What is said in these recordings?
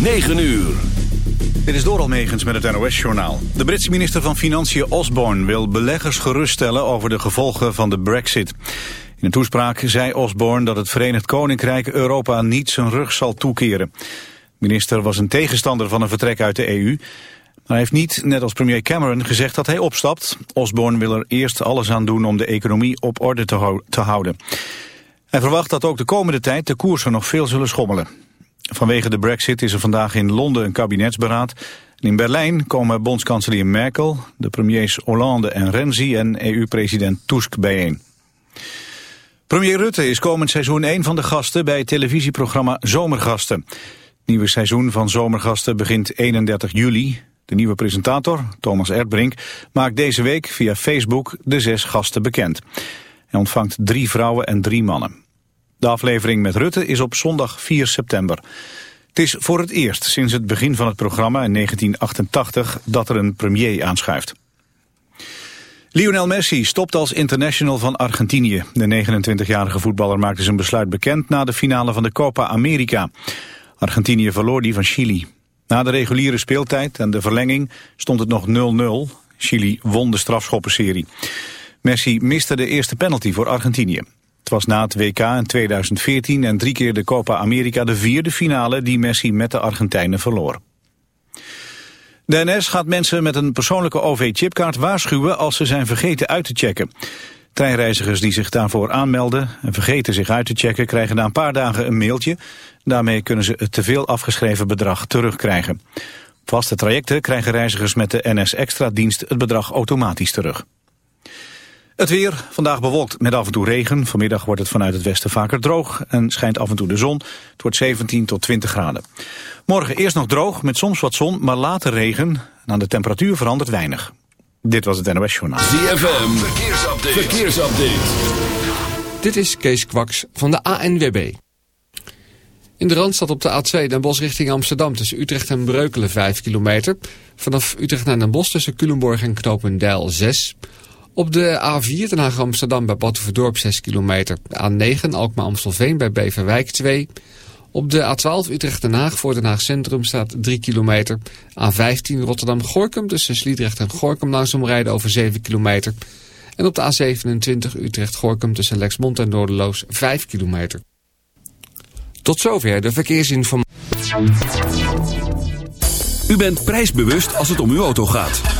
9 uur. Dit is Doral Megens met het NOS-journaal. De Britse minister van Financiën Osborne wil beleggers geruststellen over de gevolgen van de brexit. In een toespraak zei Osborne dat het Verenigd Koninkrijk Europa niet zijn rug zal toekeren. De minister was een tegenstander van een vertrek uit de EU... Maar hij heeft niet, net als premier Cameron, gezegd dat hij opstapt. Osborne wil er eerst alles aan doen om de economie op orde te, te houden. Hij verwacht dat ook de komende tijd de koersen nog veel zullen schommelen. Vanwege de brexit is er vandaag in Londen een kabinetsberaad. in Berlijn komen bondskanselier Merkel, de premiers Hollande en Renzi en EU-president Tusk bijeen. Premier Rutte is komend seizoen een van de gasten bij het televisieprogramma Zomergasten. Het nieuwe seizoen van Zomergasten begint 31 juli. De nieuwe presentator, Thomas Erdbrink, maakt deze week via Facebook de zes gasten bekend. Hij ontvangt drie vrouwen en drie mannen. De aflevering met Rutte is op zondag 4 september. Het is voor het eerst sinds het begin van het programma in 1988 dat er een premier aanschuift. Lionel Messi stopt als international van Argentinië. De 29-jarige voetballer maakte zijn besluit bekend na de finale van de Copa America. Argentinië verloor die van Chili. Na de reguliere speeltijd en de verlenging stond het nog 0-0. Chili won de strafschoppenserie. Messi miste de eerste penalty voor Argentinië. Was na het WK in 2014 en drie keer de Copa America de vierde finale die Messi met de Argentijnen verloor. De NS gaat mensen met een persoonlijke OV-chipkaart waarschuwen als ze zijn vergeten uit te checken. Treinreizigers die zich daarvoor aanmelden en vergeten zich uit te checken krijgen na een paar dagen een mailtje. Daarmee kunnen ze het teveel afgeschreven bedrag terugkrijgen. Op vaste trajecten krijgen reizigers met de NS Extra dienst het bedrag automatisch terug. Het weer, vandaag bewolkt met af en toe regen. Vanmiddag wordt het vanuit het westen vaker droog en schijnt af en toe de zon. Het wordt 17 tot 20 graden. Morgen eerst nog droog met soms wat zon, maar later regen. En aan de temperatuur verandert weinig. Dit was het NOS Journaal. ZFM, verkeersupdate. verkeersupdate. Dit is Kees Kwaks van de ANWB. In de Randstad op de A2 Den Bosch richting Amsterdam tussen Utrecht en Breukelen 5 kilometer. Vanaf Utrecht naar Den Bosch tussen Culemborg en Knopendijl 6 op de A4 Den Haag Amsterdam bij Batuverdorp 6 kilometer. A9 Alkmaar Amstelveen bij Beverwijk 2. Op de A12 Utrecht Den Haag voor Den Haag Centrum staat 3 kilometer. A15 Rotterdam Gorkum tussen Sliedrecht en Gorkum langzaam rijden over 7 kilometer. En op de A27 Utrecht Gorkum tussen Lexmond en Noorderloos 5 kilometer. Tot zover de verkeersinformatie. U bent prijsbewust als het om uw auto gaat.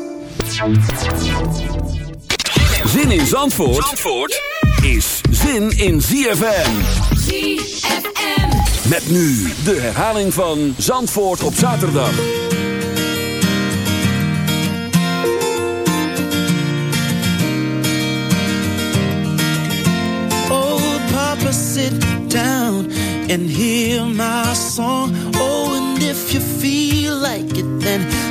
Zin in Zandvoort, Zandvoort is zin in ZFM. ZFM. Met nu de herhaling van Zandvoort op zaterdag. Oh, Papa, sit down and hear my song. Oh, and if you feel like it, then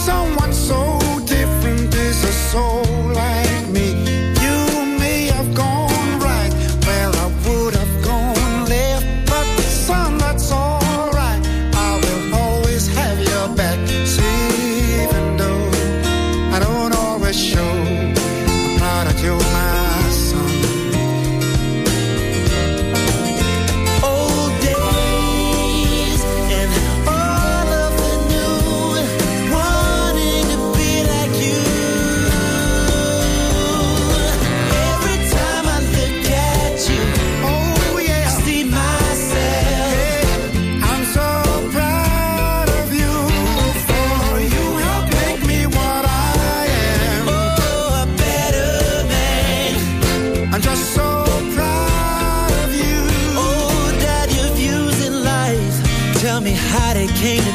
Someone so different is a soul king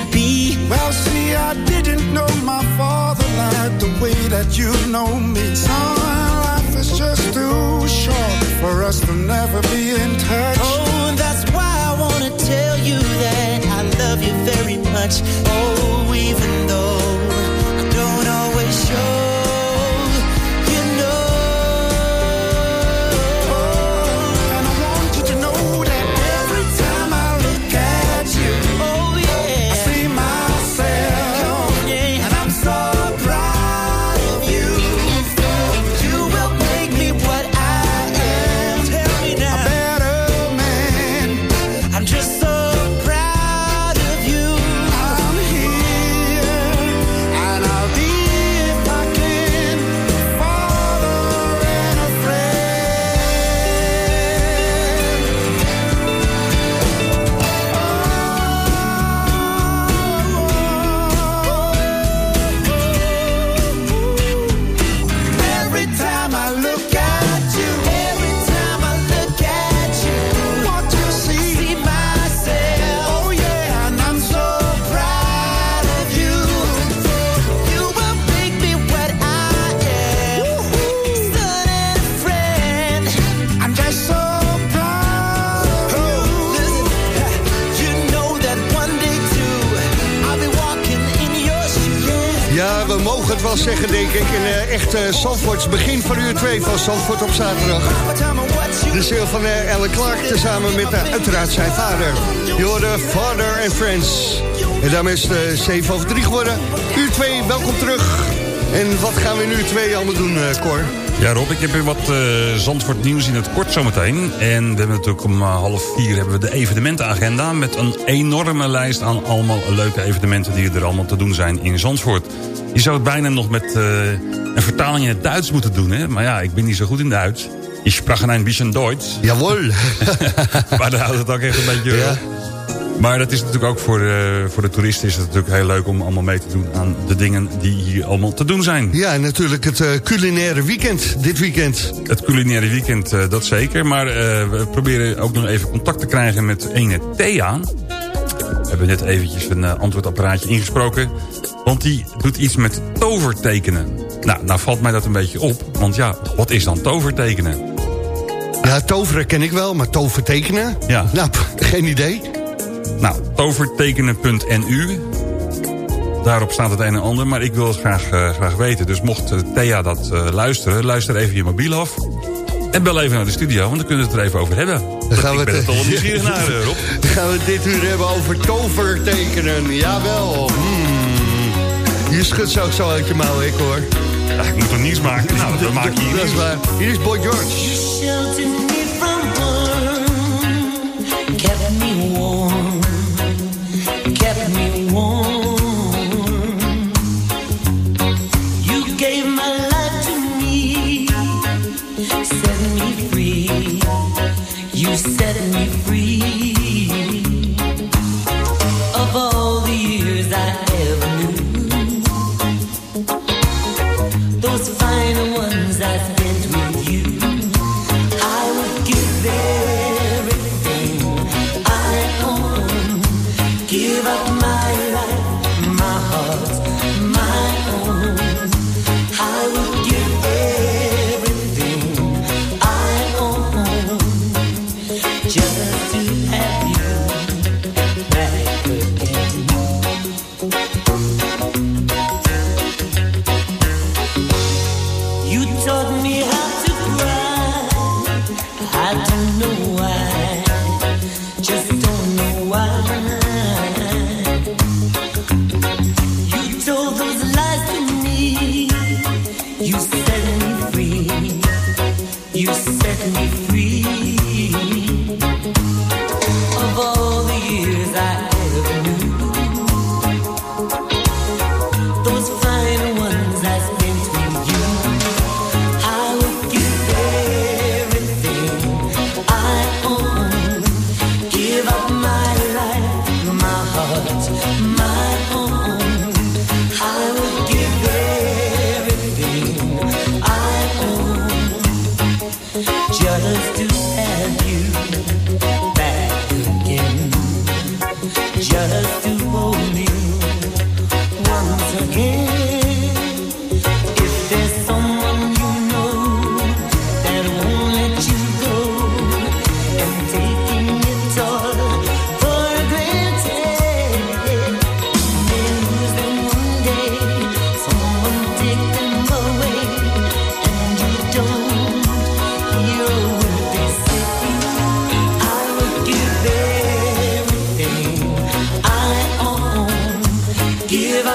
ik. In uh, echt uh, Zandvoorts begin van uur 2 van Zandvoort op zaterdag. De ziel van uh, Ellen Clark tezamen met uiteraard zijn vader. Je hoorde Father and Friends. En daarmee is het uh, 7 over 3 geworden. Uur 2, welkom terug. En wat gaan we in uur 2 allemaal doen, Cor? Ja Rob, ik heb weer wat uh, Zandvoort nieuws in het kort zometeen. En we hebben natuurlijk om uh, half vier hebben we de evenementenagenda... met een enorme lijst aan allemaal leuke evenementen... die er allemaal te doen zijn in Zandvoort. Je zou het bijna nog met uh, een vertaling in het Duits moeten doen. Hè? Maar ja, ik ben niet zo goed in Duits. Ik sprak een bisschen Duits. Jawohl. maar daar houdt het ook echt een beetje ja. Maar dat is natuurlijk ook voor de, voor de toeristen is het natuurlijk heel leuk om allemaal mee te doen aan de dingen die hier allemaal te doen zijn. Ja, en natuurlijk het uh, culinaire weekend, dit weekend. Het culinaire weekend, uh, dat zeker. Maar uh, we proberen ook nog even contact te krijgen met ene Thea. We hebben net eventjes een antwoordapparaatje ingesproken. Want die doet iets met tovertekenen. Nou, nou valt mij dat een beetje op. Want ja, wat is dan tovertekenen? Ja, toveren ken ik wel, maar tovertekenen? Ja. Nou, geen idee. Nou, tovertekenen.nu. Daarop staat het een en ander, maar ik wil het graag, uh, graag weten. Dus mocht uh, Thea dat uh, luisteren, luister even je mobiel af. En bel even naar de studio, want dan kunnen we het er even over hebben. Dan gaan ik we ben het, toch nieuwsgierig naar, Rob. Dan gaan we dit uur hebben over tovertekenen. Jawel. Hmm. Je schudt zo ook zo uit je mouw, ik hoor. Ja, ik moet er nieuws maken. Nou, dan maak je hier Dat is waar. Hier is Boy George. You set me free.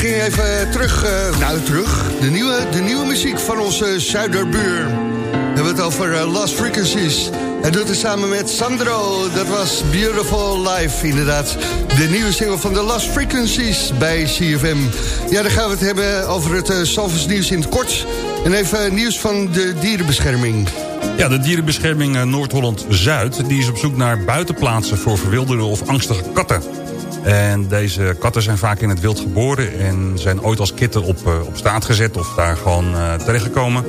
We gingen even terug, eh, nou terug, de nieuwe, de nieuwe muziek van onze zuiderbuur. We hebben het over eh, Lost Frequencies. Hij doet het samen met Sandro, dat was Beautiful Life, inderdaad. De nieuwe single van de Lost Frequencies bij CFM. Ja, dan gaan we het hebben over het uh, nieuws in het kort. En even nieuws van de dierenbescherming. Ja, de dierenbescherming Noord-Holland-Zuid... die is op zoek naar buitenplaatsen voor verwilderde of angstige katten. En deze katten zijn vaak in het wild geboren... en zijn ooit als kitten op, eh, op staat gezet of daar gewoon uh, terechtgekomen.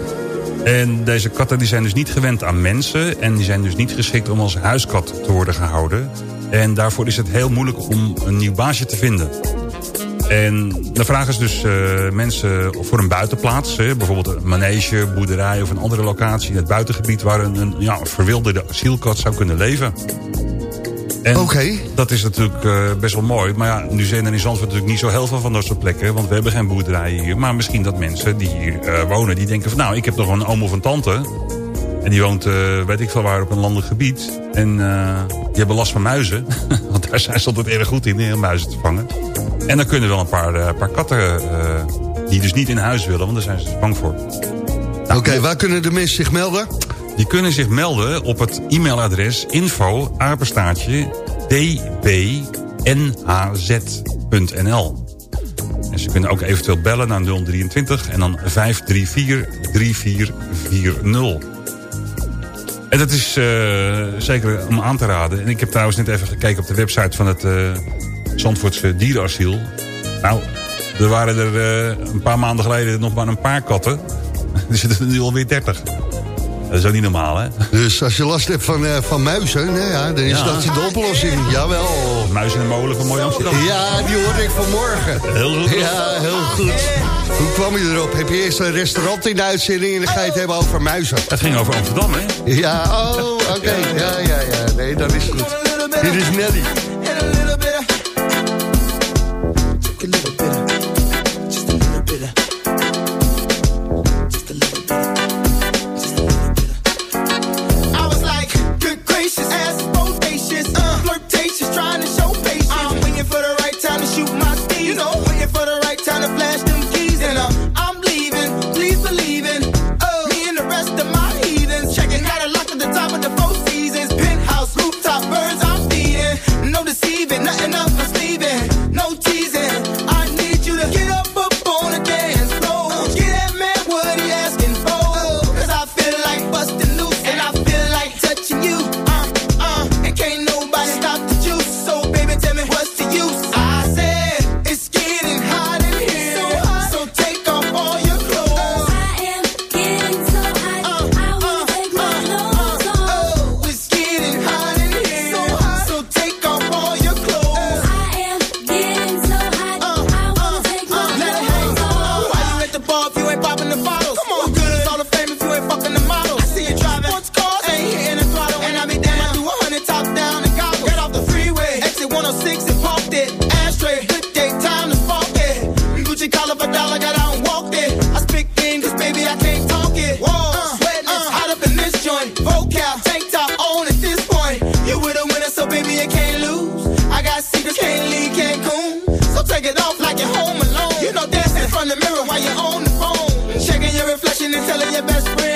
En deze katten die zijn dus niet gewend aan mensen... en die zijn dus niet geschikt om als huiskat te worden gehouden. En daarvoor is het heel moeilijk om een nieuw baasje te vinden. En de vraag is dus uh, mensen voor een buitenplaats. Hè, bijvoorbeeld een manege, boerderij of een andere locatie in het buitengebied... waar een, een ja, verwilderde asielkat zou kunnen leven. Oké. Dat is natuurlijk eh, best wel mooi. Maar ja, nu zijn er in Zandvoort natuurlijk niet zo heel veel van dat soort plekken. Want we hebben geen boerderijen hier. Maar misschien dat mensen die hier eh, wonen, die denken van... nou, ik heb nog een oom of een tante. En die woont, eh, weet ik veel waar, op een landelijk gebied. En die hebben last van muizen. want daar zijn ze altijd erg goed in, om muizen te vangen. En dan kunnen wel een paar, paar katten... die dus niet in huis willen, want daar zijn ze dus bang voor. Oké, waar kunnen de mensen zich melden? Die kunnen zich melden op het e-mailadres info dbnhz.nl. En ze kunnen ook eventueel bellen naar 023 en dan 534 3440. En dat is eh, zeker om aan te raden. En ik heb trouwens net even gekeken op de website van het eh, Zandvoortse dierenasiel. Nou, er waren er eh, een paar maanden geleden nog maar een paar katten. Er zitten nu alweer 30. Dat is ook niet normaal, hè? Dus als je last hebt van, eh, van muizen, nou ja, dan is dat de oplossing. Jawel. Muizen en molen van Mooi Amsterdam. Ja, die hoorde ik vanmorgen. Heel goed. Ja, heel goed. Hoe kwam je erop? Heb je eerst een restaurant in de uitzending en dan ga je het hebben over muizen? Het ging over Amsterdam, hè? Ja, oh, oké. Ja, ja, ja. Nee, dat is goed. Dit is Nelly. Take it off like you're home alone. You know, dancing in front of the mirror while you're on the phone. Checking your reflection and telling your best friend.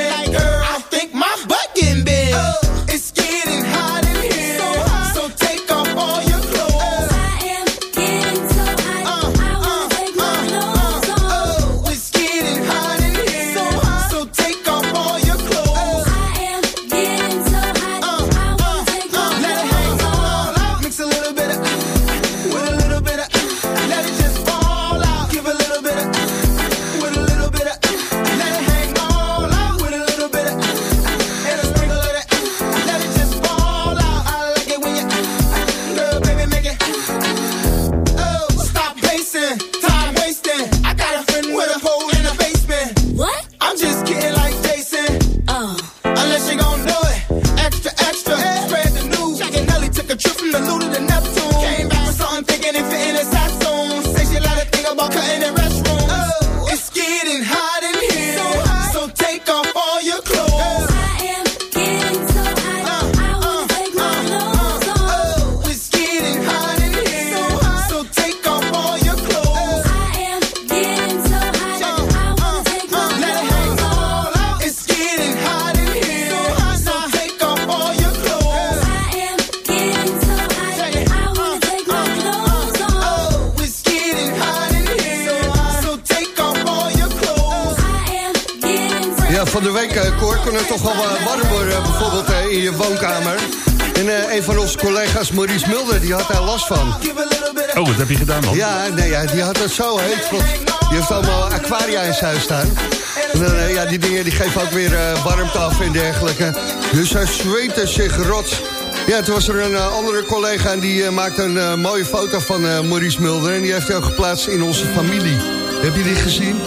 af en dergelijke. Dus hij zweette zich rot. Ja, toen was er een eh, andere collega en die eh, maakte een eh, mooie foto van Maurice Mulder... en die heeft hij ook geplaatst in onze familie. Heb je die gezien?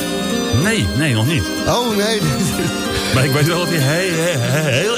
Nee, nee, nog niet. Oh, nee. maar ik weet wel dat hij heel, heel,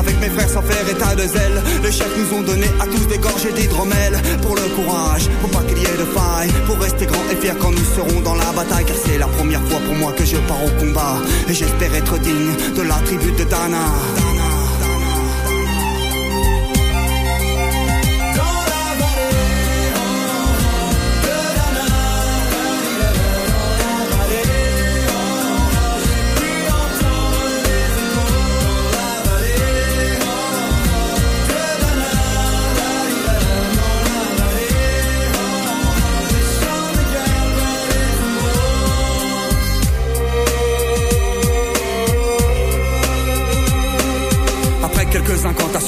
avec mes frères sans faire état de zèle, les chefs nous ont donné à tous des gorgées d'hydromel pour le courage, pour pas qu'il y ait de faille, pour rester grand et fier quand nous serons dans la bataille. Car c'est la première fois pour moi que je pars au combat et j'espère être digne de la tribu de Dana. Dana.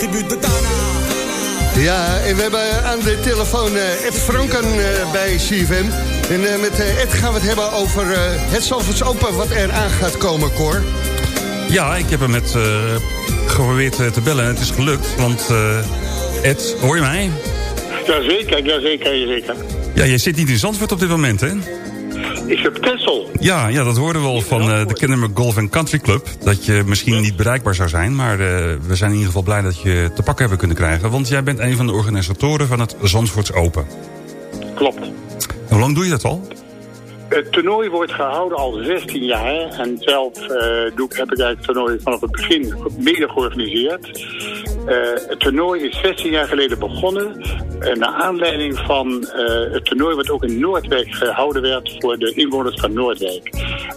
Dana. Ja, en we hebben aan de telefoon eh, Ed Franken eh, bij CFM. En eh, met Ed gaan we het hebben over eh, het Zalvoorts Open wat er aan gaat komen, Cor. Ja, ik heb hem met eh, geprobeerd te bellen en het is gelukt. Want eh, Ed, hoor je mij? Jazeker, jazeker, jazeker. Ja, je zit niet in Zandvoort op dit moment, hè? Ik heb Tessel. Ja, ja dat hoorden we al van eh, de Kennemer Golf Country Club. Dat je misschien niet bereikbaar zou zijn. Maar eh, we zijn in ieder geval blij dat je te pakken hebben kunnen krijgen. Want jij bent een van de organisatoren van het Zandvoorts Open. Klopt. En hoe lang doe je dat al? Het toernooi wordt gehouden al 16 jaar. En zelf eh, doe, ik- heb ik eigenlijk het toernooi vanaf het begin mede georganiseerd. Eh, het toernooi is 16 jaar geleden begonnen. En naar aanleiding van eh, het toernooi wat ook in Noordwijk gehouden werd voor de inwoners van Noordwijk.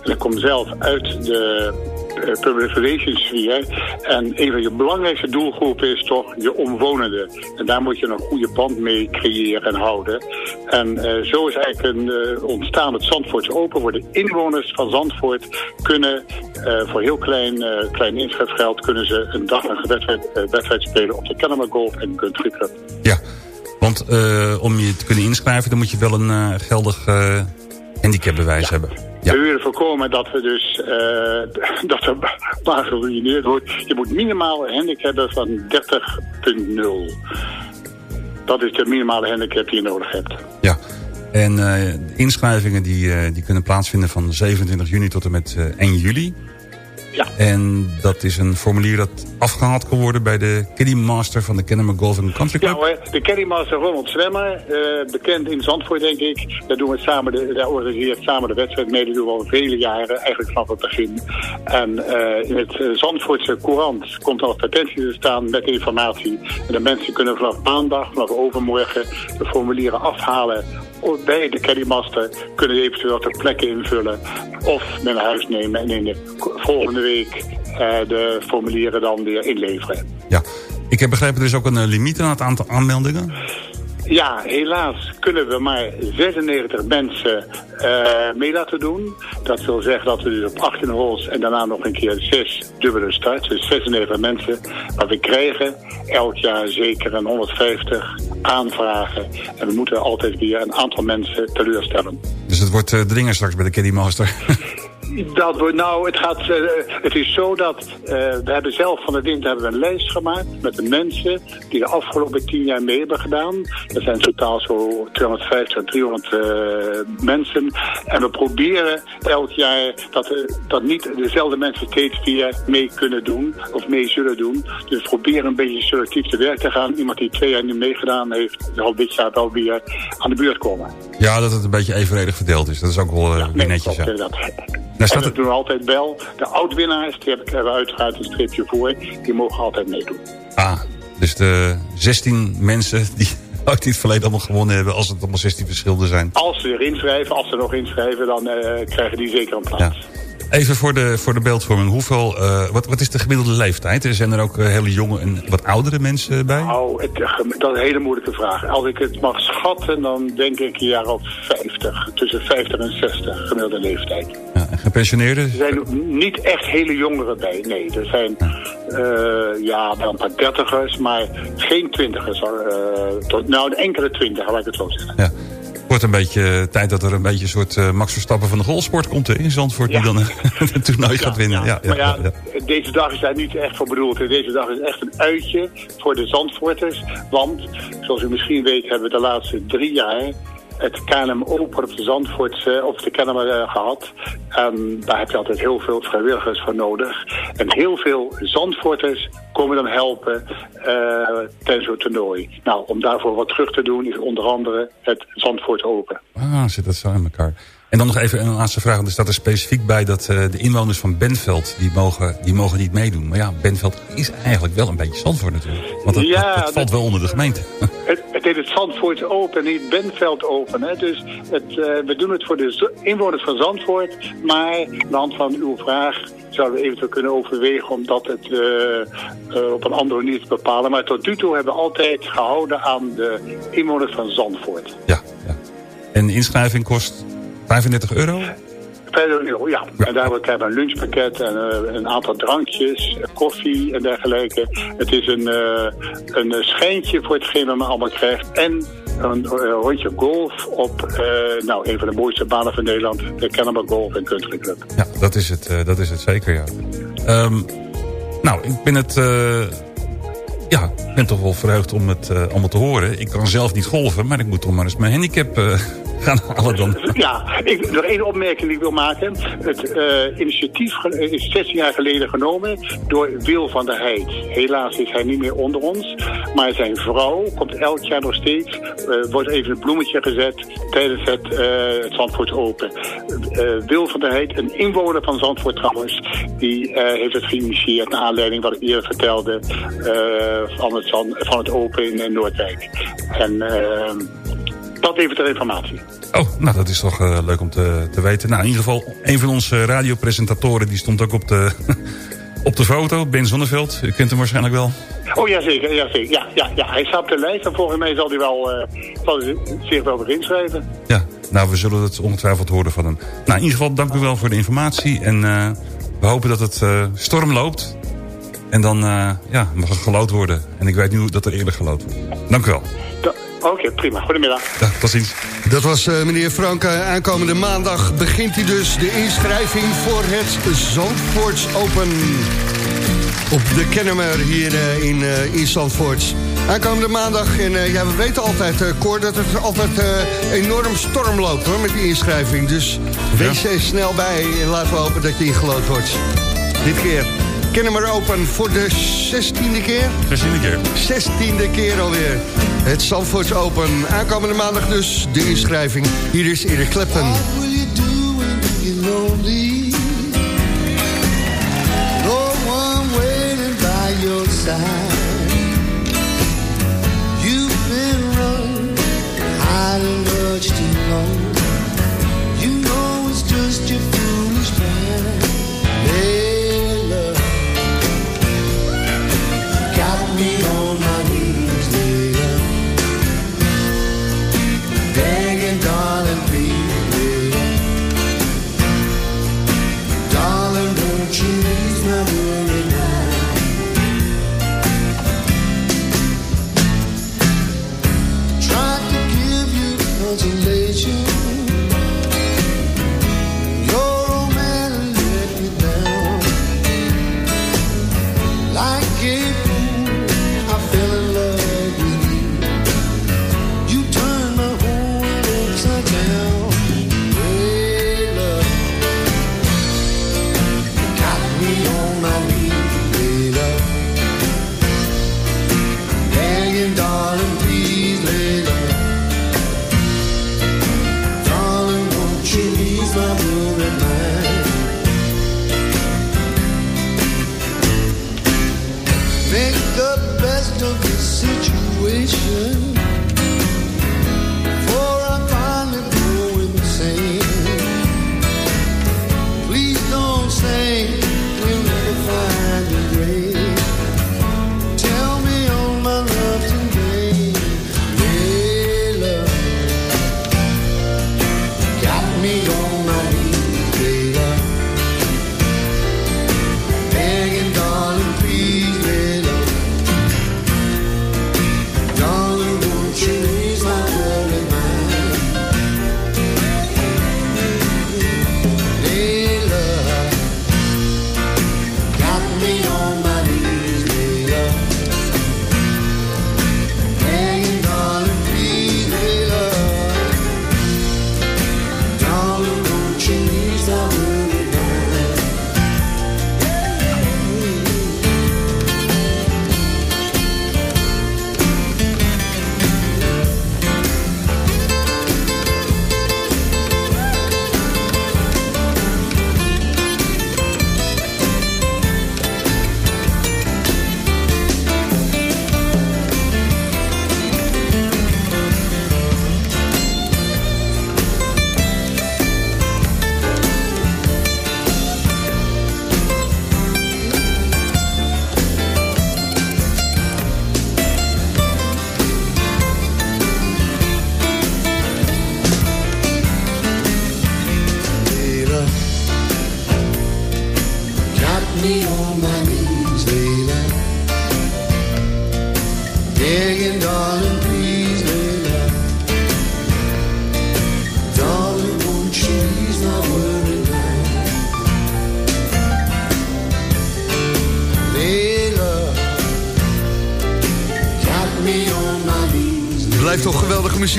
En ik kom zelf uit de eh, public relations sfeer. En een van je belangrijkste doelgroepen is toch je omwonenden. En daar moet je een goede band mee creëren en houden. En eh, zo is eigenlijk een, eh, ontstaan het Zandvoortse Open, waar de inwoners van Zandvoort kunnen eh, voor heel klein, eh, klein inschrijfgeld kunnen ze een dag een wedstrijd, eh, wedstrijd spelen op de Kennemer Golf en Country Club. Ja, want eh, om je te kunnen inschrijven... dan moet je wel een eh, geldig eh, handicapbewijs hebben. Ja. We willen voorkomen dat we dus eh, dat er maar geruineerd wordt. Je moet minimaal een handicap hebben van 30.0. Dat is de minimale handicap die je nodig hebt. Ja. En eh, de inschrijvingen die, eh, die kunnen plaatsvinden van 27 juni tot en met eh, 1 juli. Ja. En dat is een formulier dat afgehaald kan worden bij de Kiddie Master van de Kennemer Golf Country Ja Club. hoor, de Caddymaster Ronald Zwemmer, eh, bekend in Zandvoort denk ik. Daar doen we samen de, daar organiseert samen de wedstrijd mee. Dat doen we al vele jaren, eigenlijk vanaf het begin. En eh, in het eh, Zandvoortse Courant komt al advertentie te staan met informatie. En de mensen kunnen vanaf maandag, vanaf overmorgen, de formulieren afhalen bij de Caddymaster. Kunnen eventueel ter plekke invullen of mee naar huis nemen. En in de volgende week eh, de formulieren dan weer inleveren. Ja. Ik heb begrepen, er is ook een eh, limiet aan het aantal aanmeldingen. Ja, helaas kunnen we maar 96 mensen eh, mee laten doen. Dat wil zeggen dat we dus op 18 holes en daarna nog een keer 6 dubbele starts. Dus 96 mensen. Maar we krijgen elk jaar zeker een 150 aanvragen. En we moeten altijd weer een aantal mensen teleurstellen. Dus het wordt eh, dringen straks bij de Kiddie Master. Dat wordt nou, het gaat, eh, het is zo dat eh, we hebben zelf van de winter hebben we een lijst gemaakt met de mensen die de afgelopen tien jaar mee hebben gedaan. Dat zijn totaal zo 250 300 eh, mensen. En we proberen elk jaar dat, dat niet dezelfde mensen steeds weer mee kunnen doen of mee zullen doen. Dus we proberen een beetje selectief te werk te gaan. Iemand die twee jaar niet meegedaan heeft, zal dit jaar wel weer aan de beurt komen. ja, dat het een beetje evenredig verdeeld is. Dat is ook wel Nee, netjes. klopt, Daar En staat we het, doen altijd wel. De oud-winnaars, die ik hebben uiteraard een streepje voor. Die mogen altijd meedoen. ah, dus de 16 mensen die uit dit verleden allemaal gewonnen hebben... als het allemaal 16 verschillende zijn. Als ze erin schrijven, als ze nog inschrijven, dan eh, krijgen die zeker een Ja. plaats. Even voor de, voor de beeldvorming. Hoeveel, eh, wat, wat is de gemiddelde leeftijd? Zijn er ook eh, hele jonge en wat oudere mensen bij? Nou, het, dat is een hele moeilijke vraag. Als ik het mag schatten, dan denk ik een jaar of 50. Tussen 50 en 60 gemiddelde leeftijd. Gepensioneerden? Er zijn niet echt hele jongeren bij. Nee, er zijn eh, ja, wel een paar dertigers, maar geen twintigers. eh, tot, nou, een enkele twintiger, laat ik het zo zeggen. Ja. Het wordt een beetje tijd dat er een beetje een soort eh, Max Verstappen van de golfsport komt in Zandvoort. Ja. Die dan het toernooi gaat winnen. Ja, ja, maar ja, ja. deze dag is daar niet echt voor bedoeld. Deze dag is echt een uitje voor de Zandvoorters. Want, zoals u misschien weet, hebben we de laatste drie jaar het KLM Open op de Zandvoortse, of de KLM eh, gehad. En daar heb je altijd heel veel vrijwilligers voor nodig. En heel veel Zandvoorters komen dan helpen eh, tijdens zo'n toernooi. Nou, om daarvoor wat terug te doen is onder andere het Zandvoort Open. Ah, zit dat zo in elkaar. En dan nog even een laatste vraag. Er staat er specifiek bij dat eh, de inwoners van Benveld... Die mogen, die mogen niet meedoen. Maar ja, Benveld is eigenlijk wel een beetje Zandvoort natuurlijk. Want Ja, dat valt wel onder de gemeente. Het, het het Zandvoort Open, niet het Benveld Open. Hè? Dus het, eh, we doen het voor de inwoners van Zandvoort. Maar aan de hand van uw vraag zouden we eventueel kunnen overwegen om dat het eh, eh, op een andere manier te bepalen. Maar tot nu toe hebben we altijd gehouden aan de inwoners van Zandvoort. Ja, ja. En de inschrijving kost 35 euro? 5 euro, ja. En daar krijgen we een lunchpakket en eh, een aantal drankjes, koffie en dergelijke. Het is een, eh, een eh, schijntje voor hetgeen wat men allemaal krijgt. En een rondje golf op nou, een van de mooiste banen van Nederland, de Kennemer Golf en Country Club. Ja, dat is het, dat is het zeker, ja. Ehm, nou, ik ben het... ja, ik ben toch wel verheugd om het allemaal te horen. Ik kan zelf niet golven, maar ik moet toch maar eens mijn handicap gaan. Ja, ik, nog één opmerking die ik wil maken. Het eh, initiatief ge- is 16 jaar geleden genomen door Wil van der Heid. Helaas is hij niet meer onder ons. Maar zijn vrouw komt elk jaar nog steeds. eh, wordt even een bloemetje gezet tijdens het, eh het Zandvoort Open. Eh, Wil van der Heid, een inwoner van Zandvoort trouwens, die eh, heeft het geïnitieerd naar aanleiding wat ik eerder vertelde eh, van, het, van het Open in, in Noordwijk. En... Dat even ter informatie. Oh, nou dat is toch eh, leuk om te, te weten. Nou, in ieder geval, een van onze radiopresentatoren... die stond ook op de, op de foto, Ben Zonneveld. U kent hem waarschijnlijk wel. Oh ja, zeker. Ja, zeker. Ja, ja, ja, hij staat op de lijst en volgens mij zal hij wel, eh, zal hij zich wel weer inschrijven. Ja, nou, we zullen het ongetwijfeld horen van hem. Nou, in ieder geval, dank u wel voor de informatie. En eh, we hopen dat het storm loopt. En dan ja, mag er gelood worden. En ik weet nu dat er eerlijk gelood wordt. Dank u wel. Da- Oké, prima. Goedemiddag. Ja, tot ziens. Dat was eh, meneer Franke. Aankomende maandag begint hij dus de inschrijving voor het Zandvoorts Open. Op de Kennemer hier eh, in, eh, in Zandvoort. Aankomende maandag. En eh, ja, we weten altijd, eh Cor, dat het altijd eh, enorm storm loopt hoor, met die inschrijving. Dus wees er snel bij en laten we hopen dat je ingelood wordt. Dit keer Kennemer Open voor de 16e keer. 16e keer. 16e keer alweer. Het Zandvoorts Open. Aankomende maandag dus de inschrijving. Hier is Erik side. You've.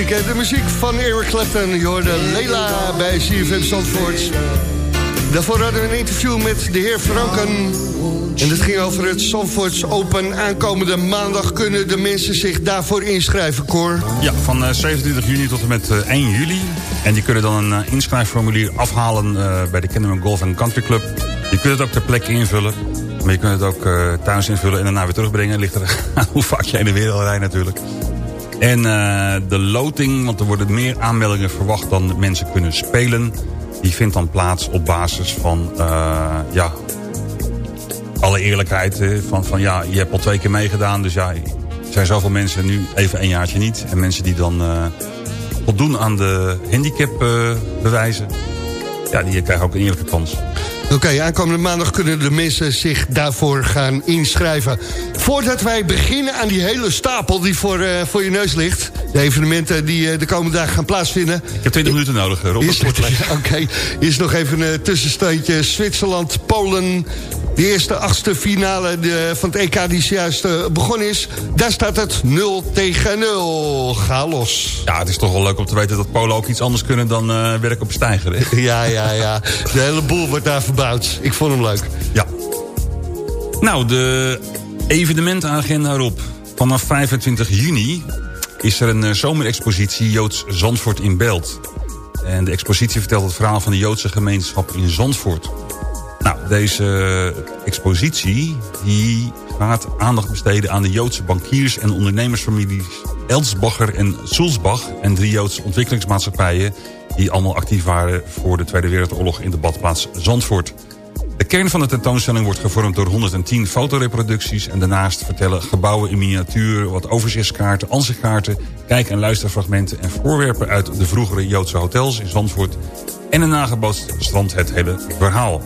Muziek, hè? De muziek van Eric Clapton. Je hoorde Leila bij CFM Zandvoort. Daarvoor hadden we een interview met de heer Franken. En dat ging over het Zandvoorts Open. Aankomende maandag kunnen de mensen zich daarvoor inschrijven, Cor. Ja, van eh, 27 juni tot en met eh, 1 juli. En die kunnen dan een eh, inschrijfformulier afhalen eh, bij de Kennemer Golf Country Club. Je kunt het ook ter plekke invullen. Maar je kunt het ook eh, thuis invullen en daarna weer terugbrengen. Ligt er hoe vaak je in de wereld rijdt natuurlijk. En eh, de loting, want er worden meer aanmeldingen verwacht dan mensen kunnen spelen. Die vindt dan plaats op basis van, eh, ja, alle eerlijkheid. Van, van ja, je hebt al twee keer meegedaan, dus ja, er zijn zoveel mensen nu even een jaartje niet. En mensen die dan eh, voldoen aan de handicap bewijzen, ja, die krijgen ook een eerlijke kans. Oké, aankomende maandag kunnen de mensen zich daarvoor gaan inschrijven. Voordat wij beginnen aan die hele stapel die voor, eh, voor je neus ligt... de evenementen die eh, de komende dagen gaan plaatsvinden... Ik heb 20 minuten nodig, Rob. Oké, is nog even een tussenstandje. Zwitserland, Polen. De eerste achtste finale van het EK die zojuist eh, begonnen is. Daar staat het 0 tegen 0. Ga los. Ja, het is toch wel leuk om te weten dat Polen ook iets anders kunnen dan eh werk op stijger. Ja, ja, ja. De hele boel wordt daar verbouwd. Ik vond hem leuk. Ja. Nou, de evenementagenda erop. Vanaf 25 juni is er een eh, zomerexpositie Joods Zandvoort in beeld. En de expositie vertelt het verhaal van de Joodse gemeenschap in Zandvoort. Nou, deze expositie die gaat aandacht besteden aan de Joodse bankiers en ondernemersfamilies Elsbacher en Sulzbach en drie Joodse ontwikkelingsmaatschappijen die allemaal actief waren voor de Tweede Wereldoorlog in de badplaats Zandvoort. De kern van de tentoonstelling wordt gevormd door 110 fotoreproducties... en daarnaast vertellen gebouwen in miniatuur, wat overzichtskaarten, ansichtkaarten... kijk- en luisterfragmenten en voorwerpen uit de vroegere Joodse hotels in Zandvoort... en een nagebootst strand het hele verhaal.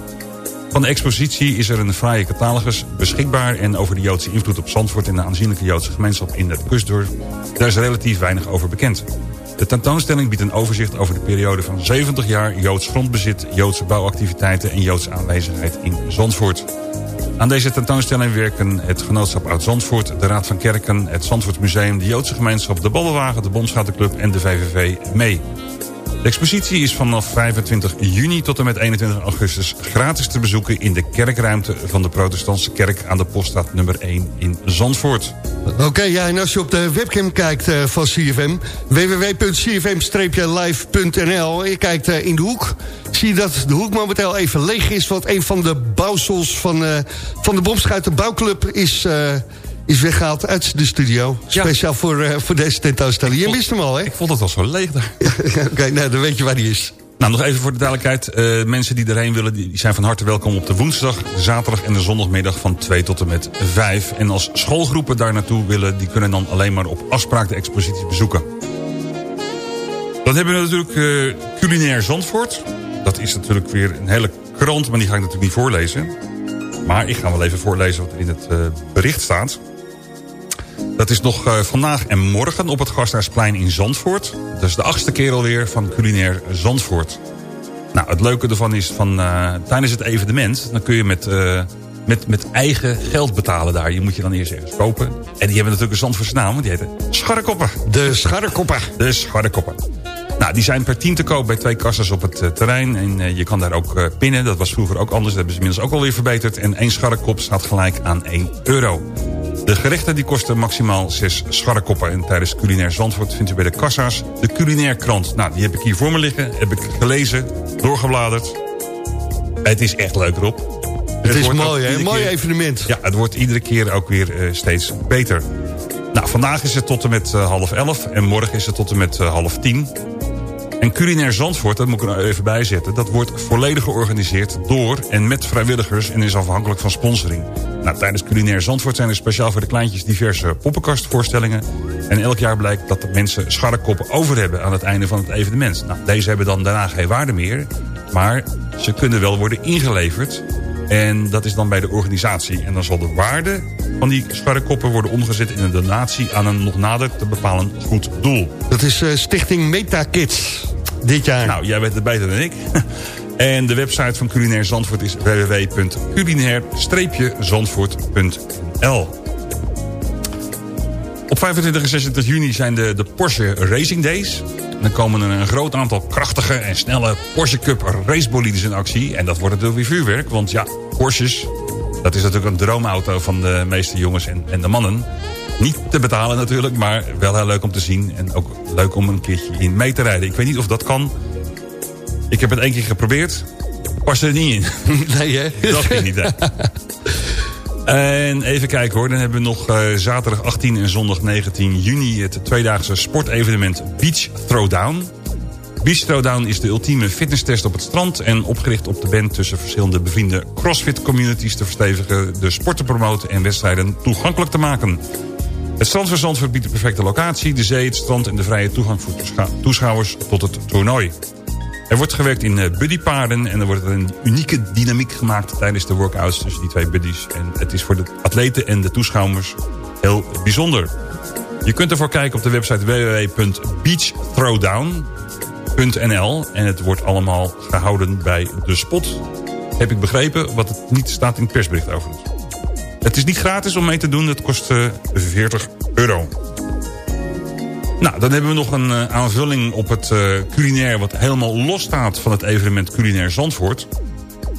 Van de expositie is er een fraaie catalogus beschikbaar... en over de Joodse invloed op Zandvoort en de aanzienlijke Joodse gemeenschap in het kustdorp... daar is relatief weinig over bekend. De tentoonstelling biedt een overzicht over de periode van 70 jaar... Joods grondbezit, Joodse bouwactiviteiten en Joodse aanwezigheid in Zandvoort. Aan deze tentoonstelling werken het Genootschap Oud Zandvoort... de Raad van Kerken, het Zandvoortsmuseum, de Joodse gemeenschap... de Ballenwagen, de Bomschatenclub en de VVV mee. De expositie is vanaf 25 juni tot en met 21 augustus gratis te bezoeken... in de kerkruimte van de protestantse kerk aan de poststraat nummer 1 in Zandvoort. Oké, ja, en als je op de webcam kijkt eh, van CFM... www.cfm-live.nl... je kijkt eh, in de hoek... zie je dat de hoek momenteel even leeg is... want een van de bouwsels van, eh, van de Bomschuiten Bouwclub... is, is weggehaald uit de studio. Speciaal voor, eh, voor deze tentoonstelling. Je mist hem al, hè? Ik vond het al zo leeg daar. Oké, nou, dan weet je waar die is. Nou, nog even voor de duidelijkheid. eh, mensen die erheen willen, die zijn van harte welkom op de woensdag, de zaterdag en de zondagmiddag van 2 tot en met 5. En als schoolgroepen daar naartoe willen, die kunnen dan alleen maar op afspraak de expositie bezoeken. Dan hebben we natuurlijk eh, culinair Zandvoort. Dat is natuurlijk weer een hele krant, maar die ga ik natuurlijk niet voorlezen. Maar ik ga wel even voorlezen wat er in het bericht staat. Dat is nog eh, vandaag en morgen op het Gasthuisplein in Zandvoort. Dat is de achtste keer alweer van culinair Zandvoort. Nou, het leuke ervan is van eh, tijdens het evenement... dan kun je met, eh, met, met eigen geld betalen daar. Je moet je dan eerst ergens kopen. En die hebben natuurlijk een Zandvoortse naam, want die heten Scharrekoppen. De Scharrekoppen. De Scharrekoppen. Nou, die zijn per team te koop bij twee kassas op het terrein. En je kan daar ook pinnen. Dat was vroeger ook anders. Dat hebben ze inmiddels ook alweer verbeterd. En één scharrekop staat gelijk aan 1 euro. De gerechten die kosten maximaal 6 scharrekoppen. En tijdens culinair Zandvoort vindt u bij de kassa's de culinair krant. Nou, die heb ik hier voor me liggen. Heb ik gelezen, doorgebladerd. Het is echt leuk, Rob. Het is mooi, hè? Een mooi keer- evenement. Ja, het wordt iedere keer ook weer eh, steeds beter. Nou, vandaag is het tot en met eh, half elf. En morgen is het tot en met eh, half tien. En Culinair Zandvoort, dat moet ik er nou even bij zetten... dat wordt volledig georganiseerd door en met vrijwilligers... en is afhankelijk van sponsoring. Nou, tijdens Culinair Zandvoort zijn er speciaal voor de kleintjes... diverse poppenkastvoorstellingen. En elk jaar blijkt dat de mensen scharrekoppen over hebben... aan het einde van het evenement. Nou, deze hebben dan daarna geen waarde meer... maar ze kunnen wel worden ingeleverd... En dat is dan bij de organisatie. En dan zal de waarde van die scharrekoppen worden omgezet in een donatie... aan een nog nader te bepalen goed doel. Dat is eh, Stichting Metakids. Dit jaar. Nou, jij weet het beter dan ik. En de website van Culinair Zandvoort is www.culinair-zandvoort.nl Op 25 en 26 juni zijn de, de Porsche Racing Days. Dan komen er een groot aantal krachtige en snelle Porsche Cup racebolides in actie. En dat wordt natuurlijk weer vuurwerk, want ja, Porsches... dat is natuurlijk een droomauto van de meeste jongens en, en de mannen. Niet te betalen natuurlijk, maar wel heel leuk om te zien. En ook leuk om een keertje in mee te rijden. Ik weet niet of dat kan. Ik heb het één keer geprobeerd. Past er niet in. Nee, hè? Dat ging niet, hè? En even kijken hoor, dan hebben we nog eh, zaterdag 18 en zondag 19 juni... het tweedaagse sportevenement Beach Throwdown. Beach Throwdown is de ultieme fitnesstest op het strand... en opgericht op de band tussen verschillende bevriende CrossFit-communities... te verstevigen, de sport te promoten en wedstrijden toegankelijk te maken. Het strand van Zandvoort biedt de perfecte locatie... de zee, het strand en de vrije toegang voor toeschouwers tot het toernooi. Er wordt gewerkt in eh, buddypaarden en er wordt een unieke dynamiek gemaakt tijdens de workouts tussen die twee buddies. En het is voor de atleten en de toeschouwers heel bijzonder. Je kunt ervoor kijken op de website www.beachthrowdown.nl en het wordt allemaal gehouden bij de spot. Heb ik begrepen, wat het niet staat in het persbericht overigens. Het is niet gratis om mee te doen, het kost eh, 40 euro. Nou, dan hebben we nog een eh, aanvulling op het eh, culinair... wat helemaal los staat van het evenement Culinair Zandvoort.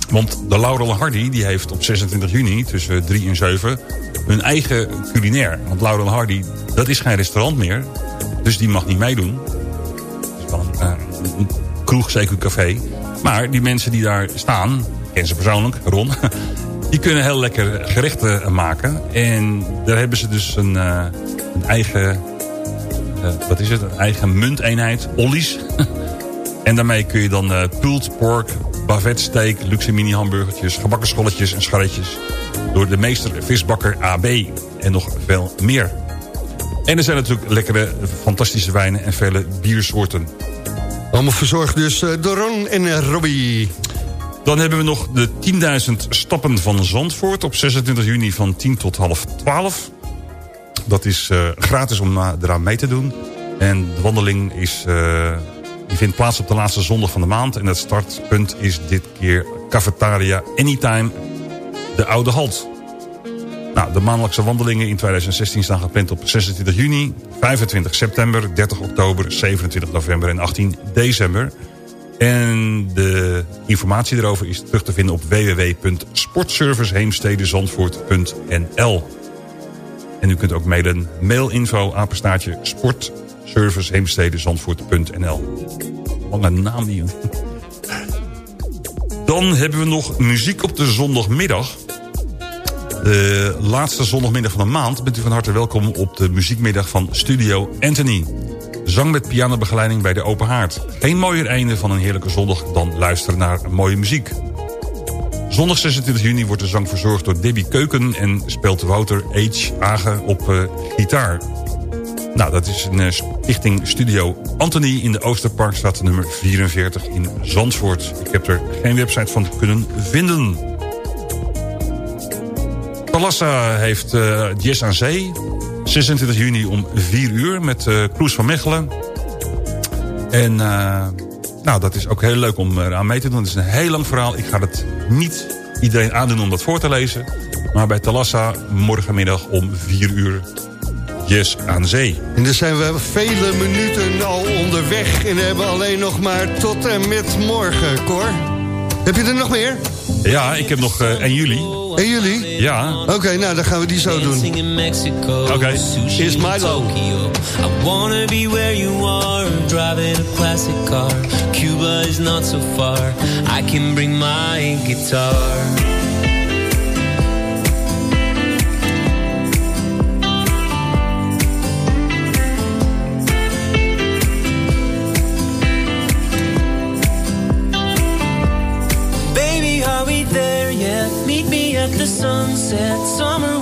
Want de Laurel Hardy die heeft op 26 juni tussen 3 en 7... hun eigen culinair. Want Laurel Hardy, dat is geen restaurant meer. Dus die mag niet meedoen. Het is wel een, kroeg, zeker café. Maar die mensen die daar staan, ken ze persoonlijk, Ron... die kunnen heel lekker gerechten maken. En daar hebben ze dus een, eh, een eigen eh, wat is het, een eigen munteenheid, ollies. en daarmee kun je dan eh pulled pork, bavette steak, luxe mini hamburgertjes, gebakken scholletjes en scharretjes. Door de meester visbakker AB en nog veel meer. En er zijn natuurlijk lekkere, fantastische wijnen en vele biersoorten. Allemaal verzorgd dus eh, door Ron en Robbie. Dan hebben we nog de 10.000 stappen van Zandvoort op 26 juni van 10 tot half 12. Dat is eh, gratis om eraan mee te doen. En de wandeling is, eh, die vindt plaats op de laatste zondag van de maand. En het startpunt is dit keer Cafetaria Anytime, de Oude Halt. Nou, de maandelijkse wandelingen in 2016 staan gepland op 26 juni, 25 september, 30 oktober, 27 november en 18 december. En de informatie erover is terug te vinden op www.sportserviceheemstedenzandvoort.nl. En u kunt ook mailen mailinfo apenstaartje sportserviceheemstedenzandvoort.nl. Lange naam die. Dan hebben we nog muziek op de zondagmiddag. De laatste zondagmiddag van de maand bent u van harte welkom op de muziekmiddag van Studio Anthony. Zang met pianobegeleiding bij de Open Haard. Geen mooier einde van een heerlijke zondag dan luisteren naar mooie muziek. Zondag 26 juni wordt de zang verzorgd door Debbie Keuken... en speelt Wouter H. Agen op eh, gitaar. Nou, dat is een eh, stichting Studio Anthony in de Oosterparkstraat nummer 44 in Zandvoort. Ik heb er geen website van kunnen vinden. Palassa heeft Jazz aan Zee. 26 juni om 4 uur met eh Kloes van Mechelen. En nou, dat is ook heel leuk om eraan mee te doen. Het is een heel lang verhaal. Ik ga het niet iedereen aandoen om dat voor te lezen. Maar bij Talassa morgenmiddag om 4 uur Yes aan zee. En dan zijn we vele minuten al onderweg... en hebben alleen nog maar tot en met morgen, Cor. Heb je er nog meer? Ja, ik heb nog eh 1 juli. En jullie? Ja. Oké, nou, dan gaan we die zo doen. Oké. Here's in Milo. Tokyo. I wanna be where you are, driving a classic car. Cuba is not so far. I can bring my guitar. Sunset. Summer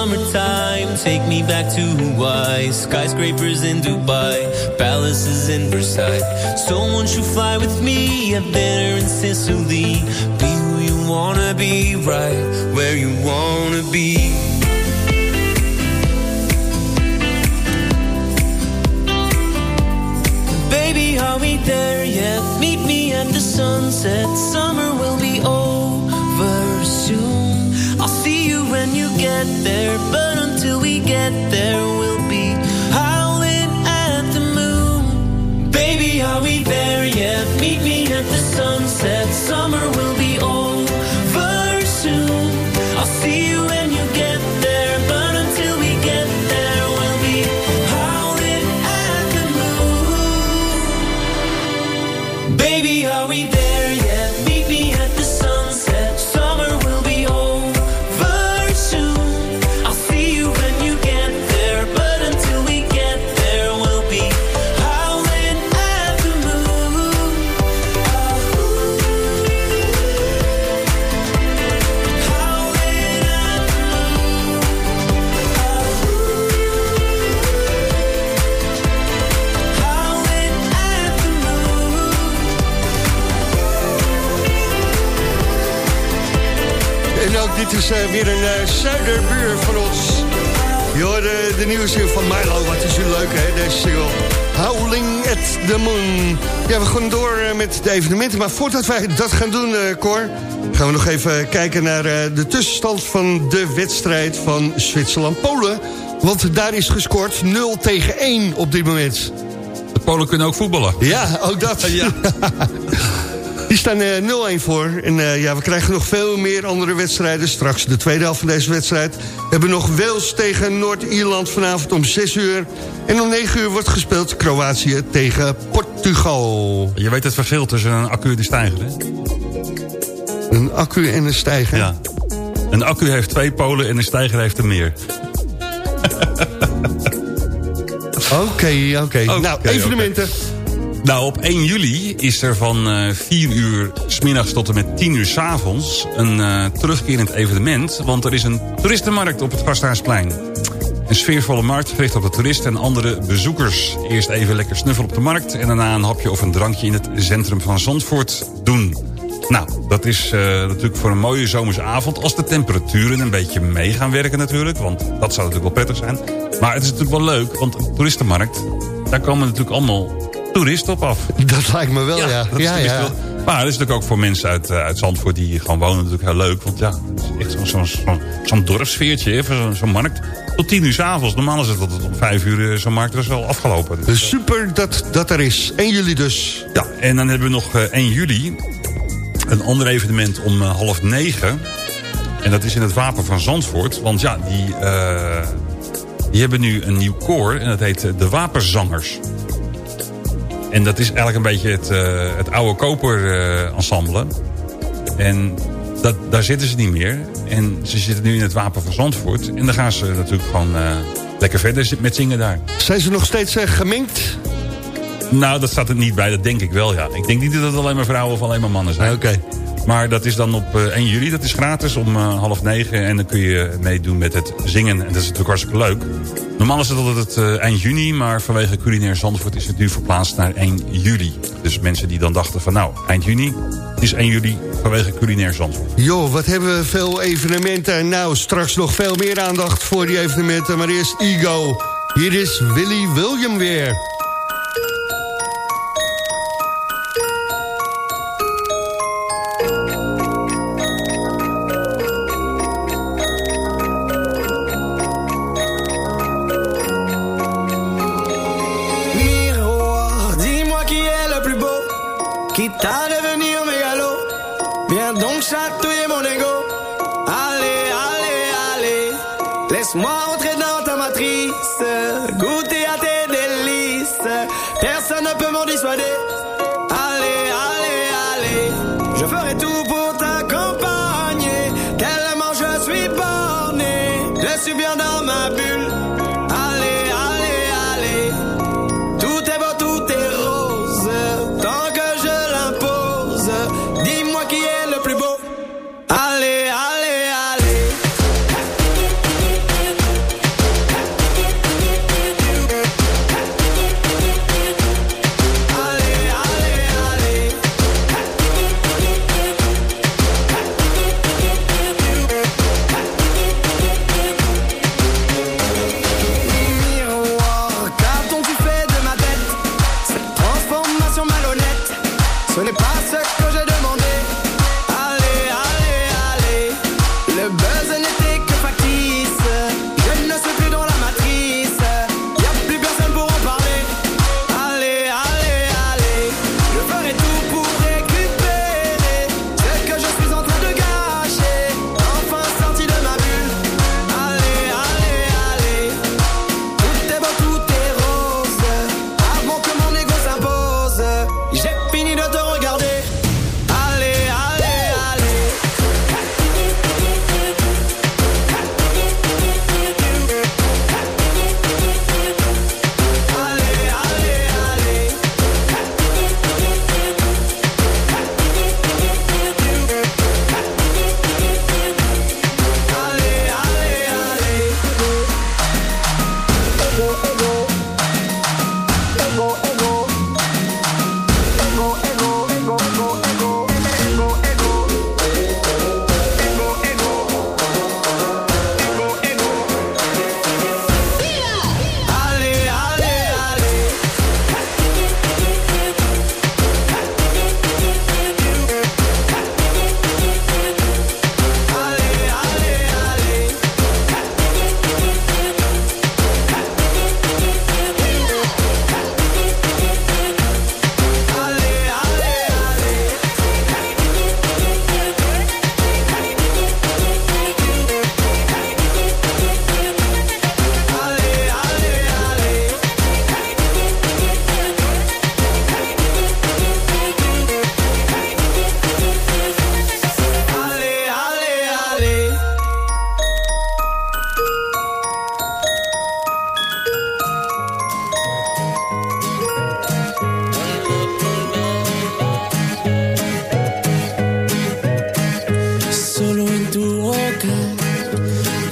summertime. Take me back to Hawaii. Skyscrapers in Dubai. Palaces in Versailles. Someone should fly with me I've been in Sicily. Be who you wanna be Right where you wanna be. Baby, are we there yet? Meet me at the sunset. Summer will be over soon get there, but until we get there, we'll be howling at the moon. Baby, are we there yet? Meet me at the sunset. Summer will be over is eh, weer een eh, zuiderbuur van ons. Je hoorde de nieuwe single van Milo. Wat is u leuk, hè, deze single. Howling at the Moon. Ja, we gaan door eh, met de evenementen. Maar voordat wij dat gaan doen, eh Cor... gaan we nog even kijken naar eh, de tussenstand van de wedstrijd van Zwitserland-Polen. Want daar is gescoord 0 tegen 1 op dit moment. De Polen kunnen ook voetballen. Ja, ook dat. Die staan eh, 0-1 voor. En eh, ja, we krijgen nog veel meer andere wedstrijden. Straks de tweede helft van deze wedstrijd. We hebben nog Wales tegen Noord-Ierland vanavond om 6 uur. En om 9 uur wordt gespeeld Kroatië tegen Portugal. Je weet het verschil tussen een accu en een stijger, hè? Een accu en een stijger. Ja. Een accu heeft twee polen en een stijger heeft er meer. Oké, oké. Nou, evenementen. Nou, op 1 juli is er van eh 4 uur smiddags tot en met 10 uur s avonds een eh, terugkerend evenement. Want er is een toeristenmarkt op het Gasthuisplein. Een sfeervolle markt gericht op de toeristen en andere bezoekers. Eerst even lekker snuffelen op de markt... en daarna een hapje of een drankje in het centrum van Zandvoort doen. Nou, dat is eh, natuurlijk voor een mooie zomerse avond... als de temperaturen een beetje mee gaan werken natuurlijk. Want dat zou natuurlijk wel prettig zijn. Maar het is natuurlijk wel leuk, want een toeristenmarkt... daar komen natuurlijk allemaal toeristen op af. Dat lijkt me wel, ja. Ja, dat is ja. natuurlijk wel- Maar het is natuurlijk ook voor mensen uit, eh, uit Zandvoort die hier gewoon wonen natuurlijk heel leuk. Want ja, het is echt zo'n zo'n dorpsfeertje, zo'n markt. Tot tien uur s'avonds. Normaal is het tot om vijf uur eh, zo'n markt is al afgelopen. Dus, Dus super dat dat er is. 1 juli dus. ja, en dan hebben we nog eh, 1 juli. Een ander evenement om eh, half negen. En dat is in het Wapen van Zandvoort. Want ja, die, eh, die hebben nu een nieuw koor. En dat heet eh, de Wapenzangers. En dat is eigenlijk een beetje het, eh, het oude koper-ensemble. en dat, daar zitten ze niet meer. En ze zitten nu in het Wapen van Zandvoort. En dan gaan ze natuurlijk gewoon eh, lekker verder met zingen daar. Zijn ze nog steeds eh, gemengd? Nou, dat staat er niet bij. Dat denk ik wel, ja. Ik denk niet dat het alleen maar vrouwen of alleen maar mannen zijn. Oké. Maar dat is dan op eh, 1 juli. Dat is gratis om eh, half negen. En dan kun je meedoen met het zingen. En dat is natuurlijk hartstikke leuk. Normaal is het altijd het eh, eind juni. Maar vanwege culinair Zandvoort is het nu verplaatst naar 1 juli. Dus mensen die dan dachten van nou, eind juni. Is 1 juli vanwege culinair Zandvoort. Joh, wat hebben we veel evenementen. Nou, straks nog veel meer aandacht voor die evenementen. Maar eerst Ego. Hier is Willy William weer.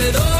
te doy.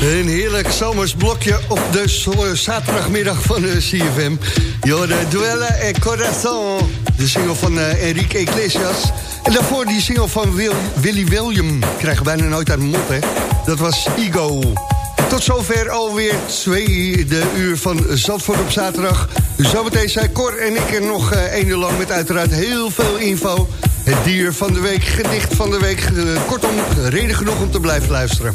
Een heerlijk zomersblokje op de eh, zaterdagmiddag van eh, de CFM. Jorde eh, Duella en Corazon, de single van Enrique Iglesias. En daarvoor die single van Willy William. Krijgen bijna nooit uit de hè. Dat was Ego. Tot zover alweer tweede uur van Zandvoort op zaterdag. Zometeen zijn Cor en ik er nog één uur lang met uiteraard heel veel info. Het dier van de week, gedicht van de week. Kortom, reden genoeg om te blijven luisteren.